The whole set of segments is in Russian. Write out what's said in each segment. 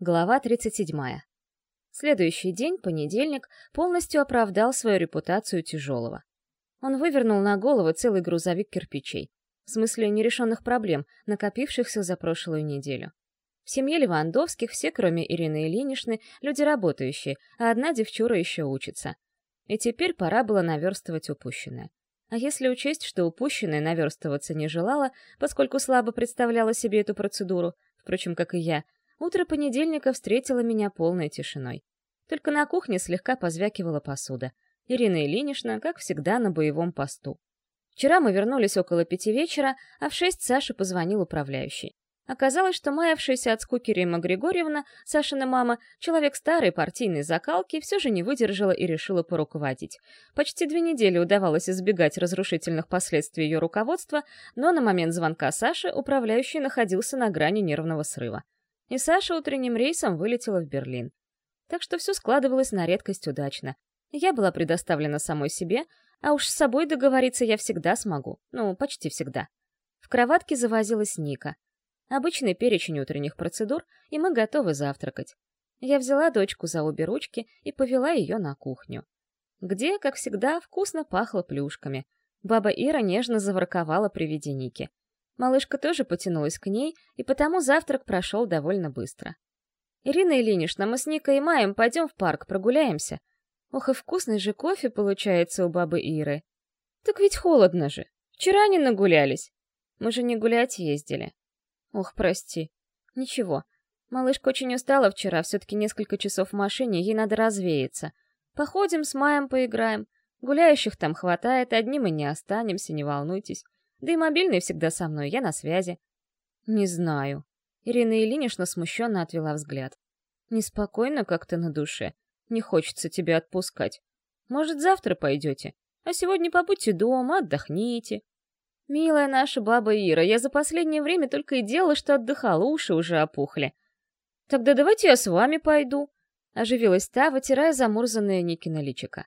Глава 37. Следующий день, понедельник, полностью оправдал свою репутацию тяжелого. Он вывернул на голову целый грузовик кирпичей. В смысле нерешенных проблем, накопившихся за прошлую неделю. В семье Левандовских все, кроме Ирины Ильиничны, люди работающие, а одна девчура еще учится. И теперь пора было наверстывать упущенное. А если учесть, что упущенное наверстываться не желала, поскольку слабо представляла себе эту процедуру, впрочем, как и я, Утро понедельника встретило меня полной тишиной. Только на кухне слегка позвякивала посуда. Ирина Ильинична, как всегда, на боевом посту. Вчера мы вернулись около пяти вечера, а в шесть Саша позвонил управляющий. Оказалось, что маявшаяся от скуки Рима Григорьевна, Сашина мама, человек старой партийной закалки, все же не выдержала и решила поруководить. Почти две недели удавалось избегать разрушительных последствий ее руководства, но на момент звонка Саши управляющий находился на грани нервного срыва и Саша утренним рейсом вылетела в Берлин. Так что все складывалось на редкость удачно. Я была предоставлена самой себе, а уж с собой договориться я всегда смогу. Ну, почти всегда. В кроватке завозилась Ника. Обычный перечень утренних процедур, и мы готовы завтракать. Я взяла дочку за обе ручки и повела ее на кухню. Где, как всегда, вкусно пахло плюшками. Баба Ира нежно заворковала при виде Ники. Малышка тоже потянулась к ней, и потому завтрак прошел довольно быстро. «Ирина Ильинична, мы с Никой и Маем пойдем в парк, прогуляемся. Ох, и вкусный же кофе получается у бабы Иры. Так ведь холодно же. Вчера не нагулялись. Мы же не гулять ездили. Ох, прости. Ничего. Малышка очень устала вчера, все-таки несколько часов в машине, ей надо развеяться. Походим с Маем поиграем. Гуляющих там хватает, одни мы не останемся, не волнуйтесь. Да и мобильный всегда со мной, я на связи. Не знаю. Ирина Ильинична смущенно отвела взгляд. Неспокойно как-то на душе. Не хочется тебя отпускать. Может, завтра пойдете? А сегодня побудьте дома, отдохните. Милая наша баба Ира, я за последнее время только и делала, что отдыхала, уши уже опухли. Тогда давайте я с вами пойду. Оживилась та, вытирая замурзанное Никино личико.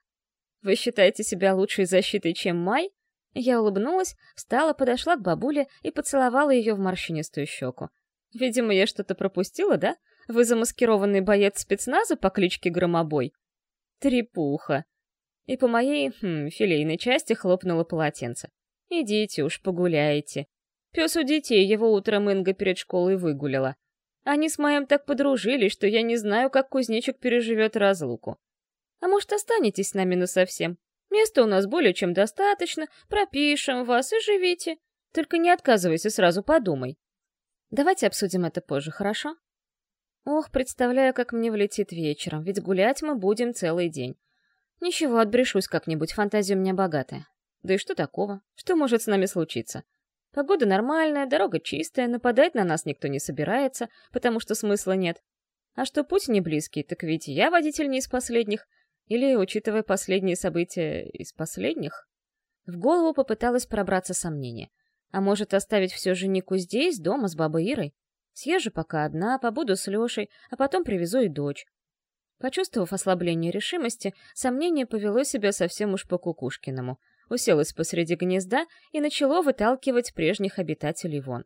Вы считаете себя лучшей защитой, чем Май? Я улыбнулась, встала, подошла к бабуле и поцеловала ее в морщинистую щеку. «Видимо, я что-то пропустила, да? Вы замаскированный боец спецназа по кличке Громобой?» «Трепуха!» И по моей, хм, филейной части хлопнуло полотенце. «Идите уж, погуляйте. Пес у детей его утром Инга перед школой выгуляла. Они с моим так подружились, что я не знаю, как кузнечик переживет разлуку. А может, останетесь с нами насовсем? Места у нас более чем достаточно, пропишем вас и живите. Только не отказывайся, сразу подумай. Давайте обсудим это позже, хорошо? Ох, представляю, как мне влетит вечером, ведь гулять мы будем целый день. Ничего, отбрешусь как-нибудь, фантазия у меня богатая. Да и что такого? Что может с нами случиться? Погода нормальная, дорога чистая, нападать на нас никто не собирается, потому что смысла нет. А что путь не близкий, так ведь я водитель не из последних, или, учитывая последние события, из последних? В голову попыталась пробраться сомнение. А может, оставить все же Нику здесь, дома, с бабой Ирой? Съезжу пока одна, побуду с Лешей, а потом привезу и дочь. Почувствовав ослабление решимости, сомнение повело себя совсем уж по-кукушкиному. Уселось посреди гнезда и начало выталкивать прежних обитателей вон.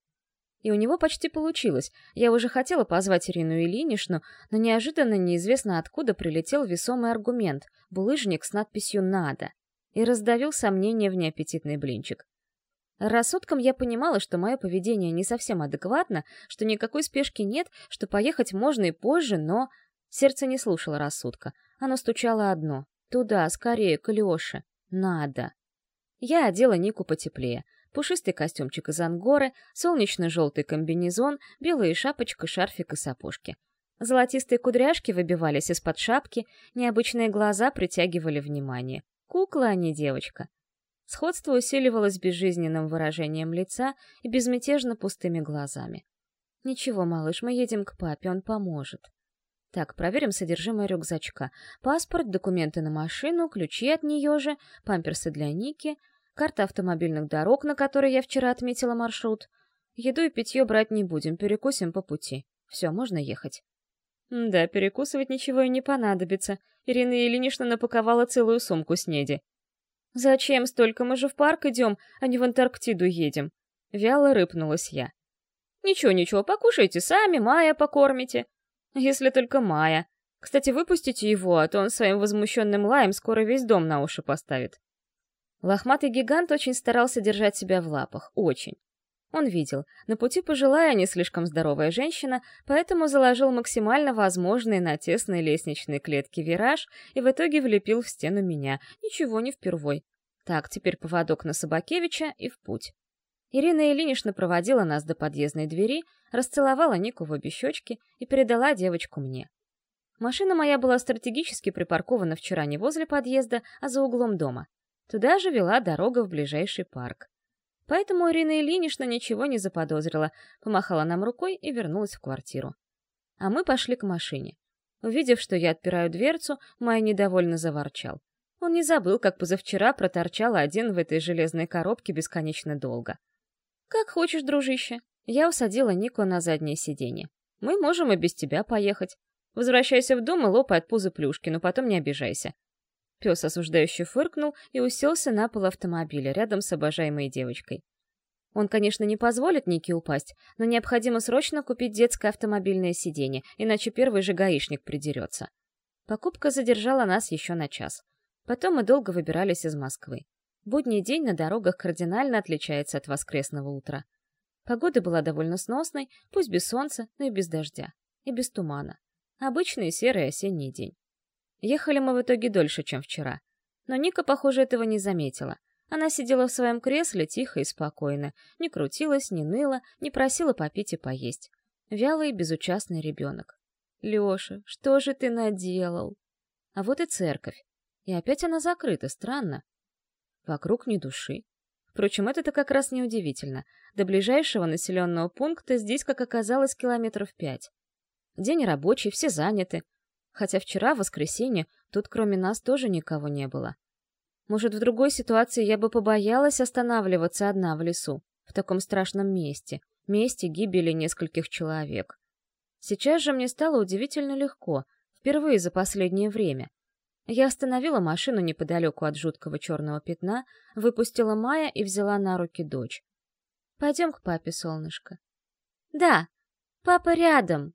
И у него почти получилось. Я уже хотела позвать Ирину Ильиничну, но неожиданно неизвестно откуда прилетел весомый аргумент — булыжник с надписью «Надо» и раздавил сомнение в неаппетитный блинчик. Рассудком я понимала, что мое поведение не совсем адекватно, что никакой спешки нет, что поехать можно и позже, но... Сердце не слушало рассудка. Оно стучало одно. Туда, скорее, к Лёше. Надо. Я одела Нику потеплее пушистый костюмчик из ангоры, солнечно-желтый комбинезон, белая шапочка, шарфик и сапожки. Золотистые кудряшки выбивались из-под шапки, необычные глаза притягивали внимание. Кукла, а не девочка. Сходство усиливалось безжизненным выражением лица и безмятежно пустыми глазами. «Ничего, малыш, мы едем к папе, он поможет». Так, проверим содержимое рюкзачка. Паспорт, документы на машину, ключи от нее же, памперсы для Ники — карта автомобильных дорог, на которой я вчера отметила маршрут. Еду и питье брать не будем, перекусим по пути. Все, можно ехать. Да, перекусывать ничего и не понадобится. Ирина Ильинична напаковала целую сумку снеди. «Зачем столько? Мы же в парк идем, а не в Антарктиду едем». Вяло рыпнулась я. «Ничего-ничего, покушайте сами, Майя покормите». Если только Майя. Кстати, выпустите его, а то он своим возмущенным лаем скоро весь дом на уши поставит. Лохматый гигант очень старался держать себя в лапах. Очень. Он видел, на пути пожилая, не слишком здоровая женщина, поэтому заложил максимально возможный на тесной лестничной клетке вираж и в итоге влепил в стену меня. Ничего не впервой. Так, теперь поводок на Собакевича и в путь. Ирина Ильинична проводила нас до подъездной двери, расцеловала Нику в обе щечки и передала девочку мне. Машина моя была стратегически припаркована вчера не возле подъезда, а за углом дома. Туда же вела дорога в ближайший парк. Поэтому Ирина Ильинична ничего не заподозрила, помахала нам рукой и вернулась в квартиру. А мы пошли к машине. Увидев, что я отпираю дверцу, Майя недовольно заворчал. Он не забыл, как позавчера проторчал один в этой железной коробке бесконечно долго. «Как хочешь, дружище». Я усадила Нику на заднее сиденье. «Мы можем и без тебя поехать. Возвращайся в дом и лопай от пузы плюшки, но потом не обижайся. Пес осуждающе фыркнул и уселся на пол автомобиля рядом с обожаемой девочкой. Он, конечно, не позволит Нике упасть, но необходимо срочно купить детское автомобильное сиденье, иначе первый же гаишник придерется. Покупка задержала нас еще на час. Потом мы долго выбирались из Москвы. Будний день на дорогах кардинально отличается от воскресного утра. Погода была довольно сносной, пусть без солнца, но и без дождя. И без тумана. Обычный серый осенний день. Ехали мы в итоге дольше, чем вчера. Но Ника, похоже, этого не заметила. Она сидела в своем кресле тихо и спокойно, не крутилась, не ныла, не просила попить и поесть. Вялый и безучастный ребенок. «Леша, что же ты наделал?» А вот и церковь. И опять она закрыта, странно. Вокруг ни души. Впрочем, это-то как раз неудивительно. До ближайшего населенного пункта здесь, как оказалось, километров пять. День рабочий, все заняты, Хотя вчера, в воскресенье, тут кроме нас тоже никого не было. Может, в другой ситуации я бы побоялась останавливаться одна в лесу, в таком страшном месте, месте гибели нескольких человек. Сейчас же мне стало удивительно легко, впервые за последнее время. Я остановила машину неподалеку от жуткого черного пятна, выпустила Майя и взяла на руки дочь. «Пойдем к папе, солнышко». «Да, папа рядом»,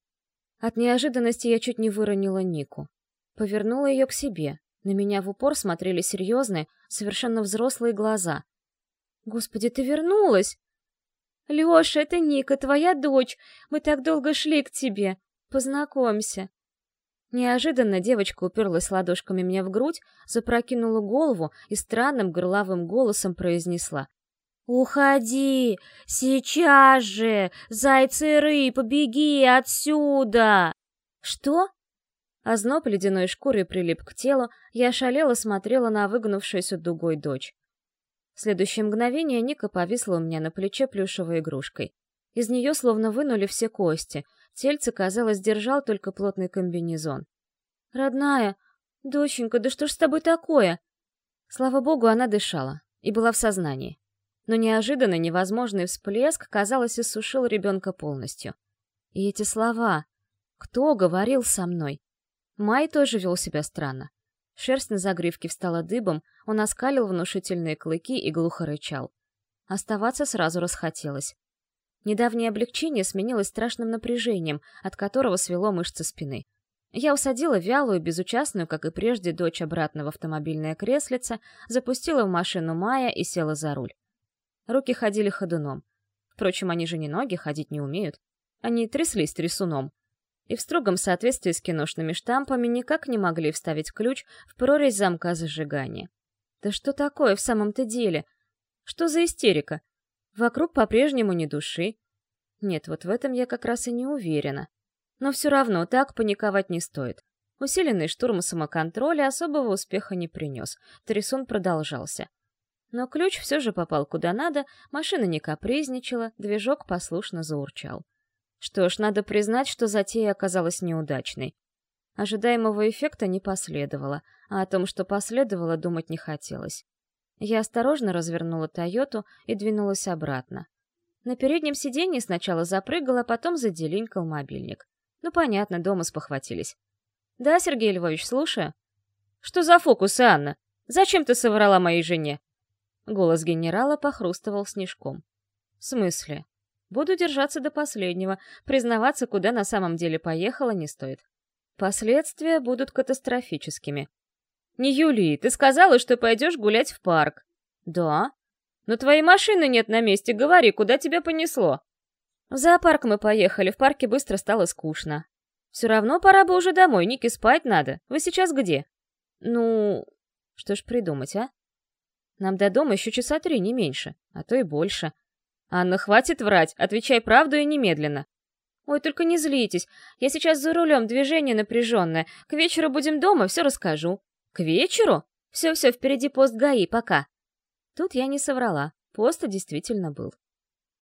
от неожиданности я чуть не выронила Нику. Повернула ее к себе. На меня в упор смотрели серьезные, совершенно взрослые глаза. «Господи, ты вернулась!» «Леша, это Ника, твоя дочь. Мы так долго шли к тебе. Познакомься». Неожиданно девочка уперлась ладошками мне в грудь, запрокинула голову и странным горловым голосом произнесла. «Уходи! Сейчас же! Зайцы-ры, побеги отсюда!» «Что?» Озноб ледяной шкурой прилип к телу, я шалела смотрела на выгнувшуюся дугой дочь. В следующее мгновение Ника повисла у меня на плече плюшевой игрушкой. Из нее словно вынули все кости, тельце, казалось, держал только плотный комбинезон. «Родная! Доченька, да что ж с тобой такое?» Слава богу, она дышала и была в сознании но неожиданно невозможный всплеск, казалось, иссушил ребенка полностью. И эти слова... Кто говорил со мной? Май тоже вел себя странно. Шерсть на загривке встала дыбом, он оскалил внушительные клыки и глухо рычал. Оставаться сразу расхотелось. Недавнее облегчение сменилось страшным напряжением, от которого свело мышцы спины. Я усадила вялую, безучастную, как и прежде, дочь обратно в автомобильное креслице, запустила в машину Майя и села за руль. Руки ходили ходуном. Впрочем, они же не ноги, ходить не умеют. Они тряслись трясуном. И в строгом соответствии с киношными штампами никак не могли вставить ключ в прорезь замка зажигания. Да что такое в самом-то деле? Что за истерика? Вокруг по-прежнему ни души. Нет, вот в этом я как раз и не уверена. Но все равно так паниковать не стоит. Усиленный штурм самоконтроля особого успеха не принес. Трясун продолжался. Но ключ все же попал куда надо, машина не капризничала, движок послушно заурчал. Что ж, надо признать, что затея оказалась неудачной. Ожидаемого эффекта не последовало, а о том, что последовало, думать не хотелось. Я осторожно развернула «Тойоту» и двинулась обратно. На переднем сиденье сначала запрыгал, а потом заделинкал мобильник. Ну, понятно, дома спохватились. «Да, Сергей Львович, слушаю». «Что за фокус, Анна? Зачем ты соврала моей жене?» Голос генерала похрустывал снежком. «В смысле?» Буду держаться до последнего, признаваться, куда на самом деле поехала, не стоит. Последствия будут катастрофическими. «Не Юли, ты сказала, что пойдешь гулять в парк». «Да». «Но твоей машины нет на месте, говори, куда тебя понесло?» В зоопарк мы поехали, в парке быстро стало скучно. Все равно пора бы уже домой, Нике спать надо. Вы сейчас где? Ну, что ж придумать, а? Нам до дома еще часа три, не меньше, а то и больше. Анна, хватит врать, отвечай правду и немедленно. Ой, только не злитесь, я сейчас за рулем, движение напряженное. К вечеру будем дома, все расскажу. К вечеру? Все-все, впереди пост ГАИ, пока. Тут я не соврала, пост действительно был.